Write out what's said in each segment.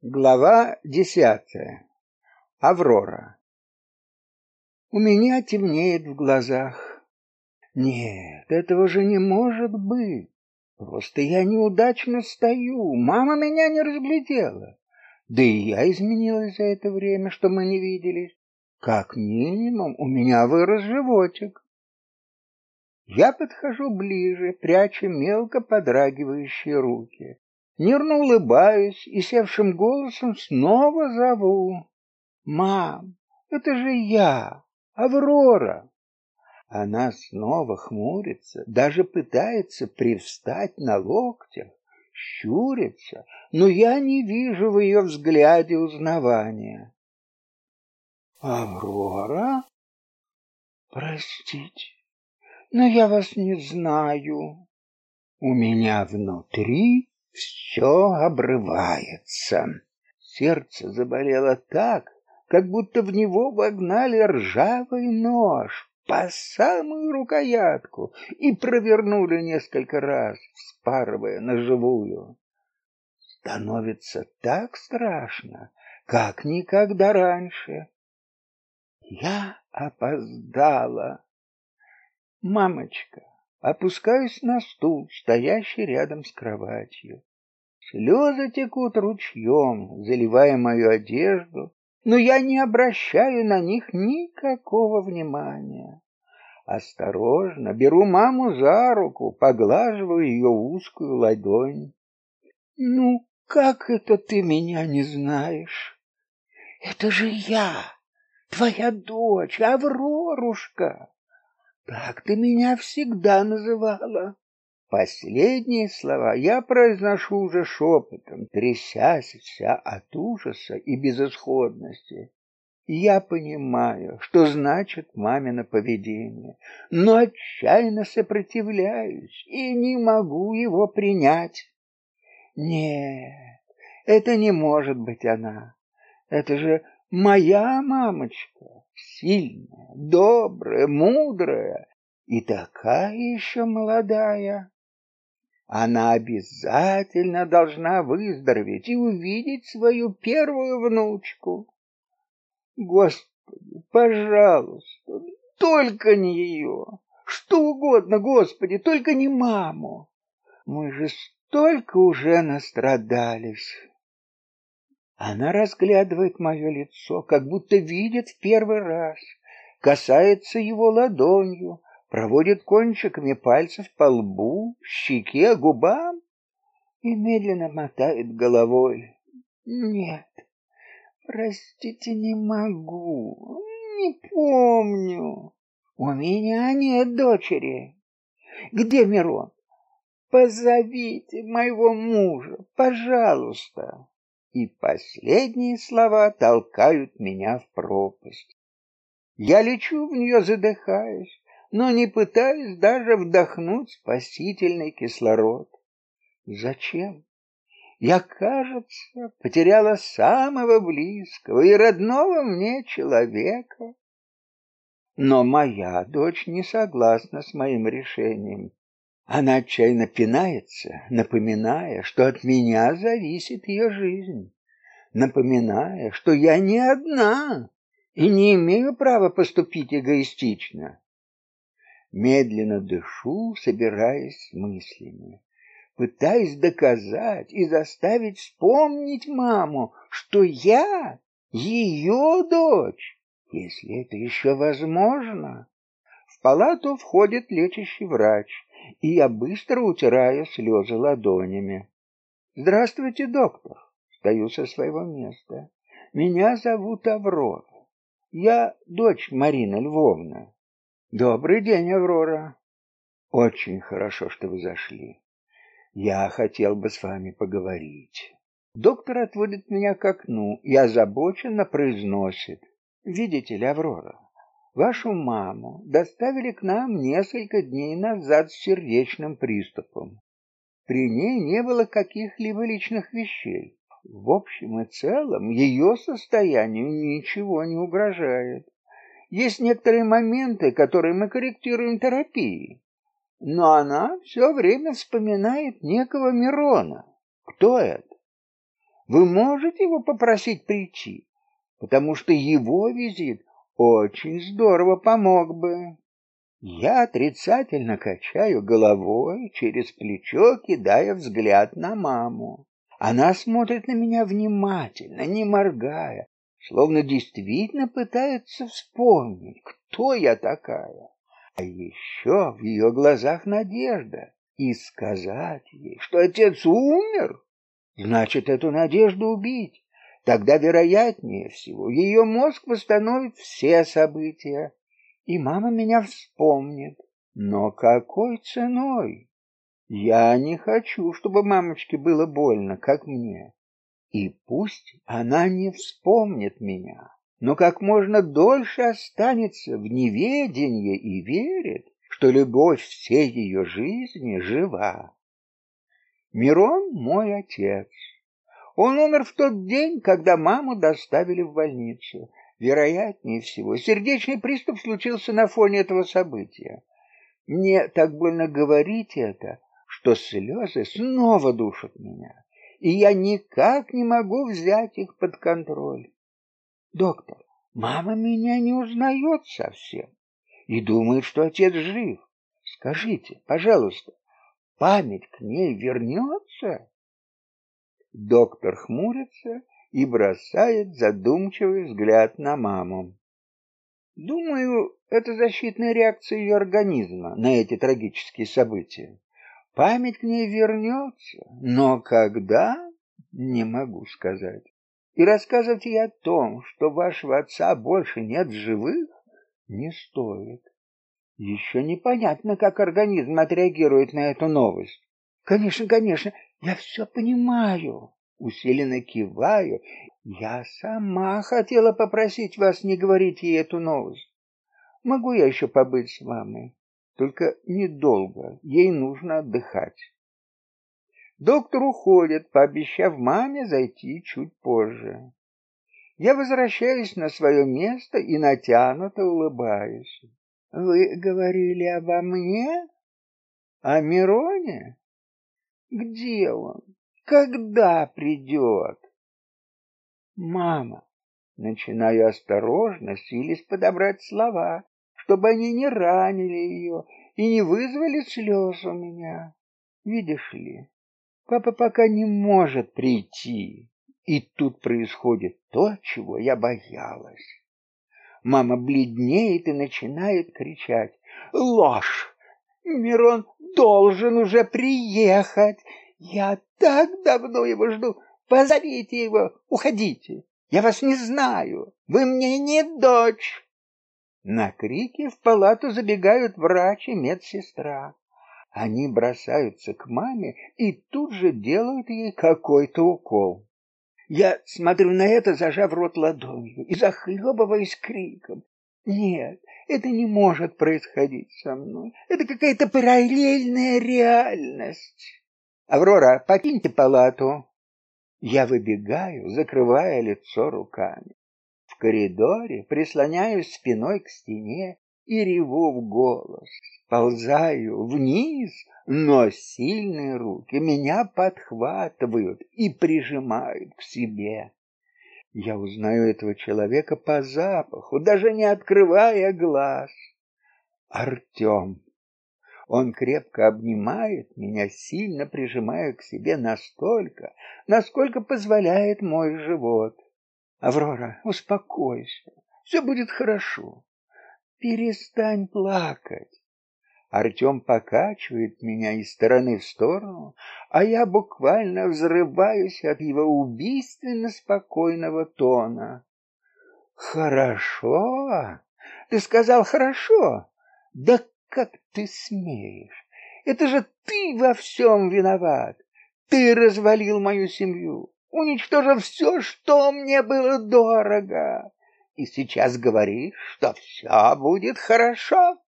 Глава десятая. Аврора. У меня темнеет в глазах. Нет, этого же не может быть. Просто я неудачно стою. Мама меня не разглядела. Да и я изменилась за это время, что мы не виделись. Как минимум, у меня вырос животик. Я подхожу ближе, пряча мелко подрагивающие руки. Нервно улыбаюсь и севшим голосом снова зову. «Мам, это же я, Аврора!» Она снова хмурится, даже пытается привстать на локтях, щурится, но я не вижу в ее взгляде узнавания. «Аврора? Простите, но я вас не знаю. У меня внутри все обрывается. Сердце заболело так, как будто в него вогнали ржавый нож по самую рукоятку и провернули несколько раз, вспарывая на живую. Становится так страшно, как никогда раньше. Я опоздала. Мамочка, опускаюсь на стул, стоящий рядом с кроватью. Слезы текут ручьем, заливая мою одежду, но я не обращаю на них никакого внимания. Осторожно беру маму за руку, поглаживаю ее узкую ладонь. Ну, как это ты меня не знаешь? Это же я, твоя дочь, Аврорушка. Так ты меня всегда называла. Последние слова я произношу уже шепотом, трясясь вся от ужаса и безысходности. Я понимаю, что значит мамино поведение, но отчаянно сопротивляюсь и не могу его принять. Нет, это не может быть она. Это же моя мамочка, сильная, добрая, мудрая и такая еще молодая. Она обязательно должна выздороветь и увидеть свою первую внучку. Господи, пожалуйста, только не ее. Что угодно, Господи, только не маму. Мы же столько уже настрадались. Она разглядывает мое лицо, как будто видит в первый раз, касается его ладонью, проводит кончиками пальцев по лбу, щеке, губам и медленно мотает головой. Нет, простите, не могу, не помню. У меня нет дочери. Где Мирон? Позовите моего мужа, пожалуйста. И последние слова толкают меня в пропасть. Я лечу в нее, задыхаясь, но не пытаюсь даже вдохнуть спасительный кислород. Зачем? Я, кажется, потеряла самого близкого и родного мне человека. Но моя дочь не согласна с моим решением. Она отчаянно пинается, напоминая, что от меня зависит ее жизнь, напоминая, что я не одна и не имею права поступить эгоистично. Медленно дышу, собираясь с мыслями, пытаясь доказать и заставить вспомнить маму, что я ее дочь, если это еще возможно. В палату входит лечащий врач, и я быстро утираю слезы ладонями. Здравствуйте, доктор. Стою со своего места. Меня зовут Аврора. Я дочь Марины Львовны. Добрый день, Аврора. Очень хорошо, что вы зашли. Я хотел бы с вами поговорить. Доктор отводит меня к окну и озабоченно произносит: "Видите ли, Аврора, вашу маму доставили к нам несколько дней назад с сердечным приступом. При ней не было каких-либо личных вещей. В общем и целом ее состоянию ничего не угрожает. Есть некоторые моменты, которые мы корректируем терапией. Но она все время вспоминает некого Мирона. Кто это? Вы можете его попросить прийти, потому что его визит очень здорово помог бы. Я отрицательно качаю головой, через плечо кидая взгляд на маму. Она смотрит на меня внимательно, не моргая, словно действительно пытается вспомнить, кто я такая. А еще в ее глазах надежда. И сказать ей, что отец умер, значит, эту надежду убить. Тогда, вероятнее всего, ее мозг восстановит все события, и мама меня вспомнит. Но какой ценой? Я не хочу, чтобы мамочке было больно, как мне. И пусть она не вспомнит меня, но как можно дольше останется в неведении и верит, что любовь всей ее жизни жива. Мирон мой отец. Он умер в тот день, когда маму доставили в больницу. Вероятнее всего, сердечный приступ случился на фоне этого события. Мне так больно говорить это, что слезы снова душат меня, и я никак не могу взять их под контроль. Доктор, мама меня не узнает совсем и думает, что отец жив. Скажите, пожалуйста, память к ней вернется? Доктор хмурится и бросает задумчивый взгляд на маму. Думаю, это защитная реакция ее организма на эти трагические события. Память к ней вернется, но когда не могу сказать. И рассказывать ей о том, что вашего отца больше нет в живых, не стоит. Еще непонятно, как организм отреагирует на эту новость. Конечно, конечно, я все понимаю усиленно киваю. Я сама хотела попросить вас не говорить ей эту новость. Могу я еще побыть с мамой? Только недолго. Ей нужно отдыхать. Доктор уходит, пообещав маме зайти чуть позже. Я возвращаюсь на свое место и натянуто улыбаюсь. Вы говорили обо мне? О Мироне? Где он? Когда придет? Мама, начинаю осторожно, силясь подобрать слова, чтобы они не ранили ее и не вызвали слез у меня. Видишь ли, папа пока не может прийти. И тут происходит то, чего я боялась. Мама бледнеет и начинает кричать. «Ложь! Мирон должен уже приехать! Я так давно его жду. Позовите его, уходите. Я вас не знаю. Вы мне не дочь. На крики в палату забегают врач и медсестра. Они бросаются к маме и тут же делают ей какой-то укол. Я смотрю на это, зажав рот ладонью и захлебываясь криком. Нет, это не может происходить со мной. Это какая-то параллельная реальность. Аврора, покиньте палату. Я выбегаю, закрывая лицо руками. В коридоре прислоняюсь спиной к стене и реву в голос. Ползаю вниз, но сильные руки меня подхватывают и прижимают к себе. Я узнаю этого человека по запаху, даже не открывая глаз. Артем. Он крепко обнимает меня, сильно прижимая к себе настолько, насколько позволяет мой живот. Аврора, успокойся. Все будет хорошо. Перестань плакать. Артем покачивает меня из стороны в сторону, а я буквально взрываюсь от его убийственно спокойного тона. Хорошо? Ты сказал хорошо? Да как ты смеешь? Это же ты во всем виноват. Ты развалил мою семью, уничтожил все, что мне было дорого. И сейчас говоришь, что все будет хорошо?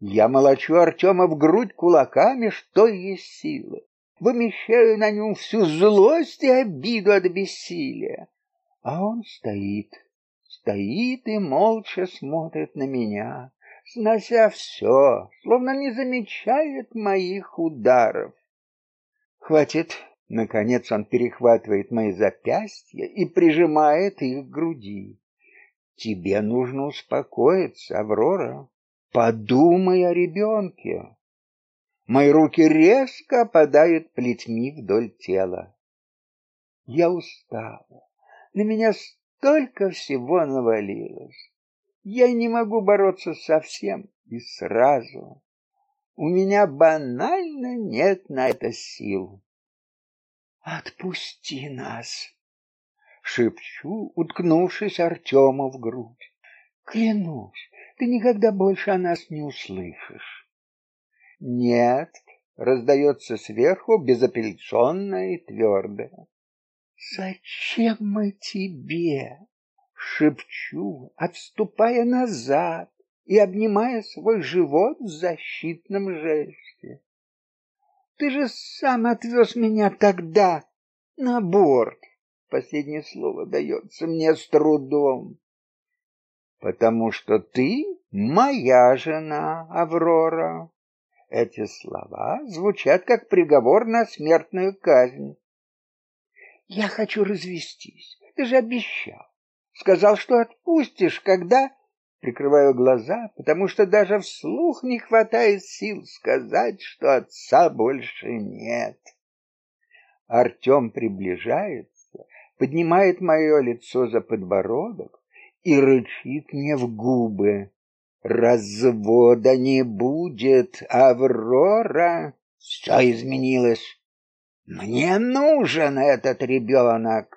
Я молочу Артема в грудь кулаками, что есть силы. Вымещаю на нем всю злость и обиду от бессилия. А он стоит, стоит и молча смотрит на меня снося все, словно не замечает моих ударов. Хватит, Наконец он перехватывает мои запястья и прижимает их к груди. Тебе нужно успокоиться, Аврора. Подумай о ребенке. Мои руки резко опадают плетьми вдоль тела. Я устала. На меня столько всего навалилось. Я не могу бороться со всем и сразу. У меня банально нет на это сил. Отпусти нас, шепчу, уткнувшись Артему в грудь. Клянусь, ты никогда больше о нас не услышишь. Нет, раздается сверху безапелляционно и твердо. Зачем мы тебе? шепчу, отступая назад и обнимая свой живот в защитном жесте. Ты же сам отвез меня тогда на борт. Последнее слово дается мне с трудом. Потому что ты моя жена, Аврора. Эти слова звучат как приговор на смертную казнь. Я хочу развестись. Ты же обещал. Сказал, что отпустишь, когда прикрываю глаза, потому что даже вслух не хватает сил сказать, что отца больше нет. Артем приближается, поднимает мое лицо за подбородок и рычит мне в губы. Развода не будет, Аврора. Все изменилось. Мне нужен этот ребенок.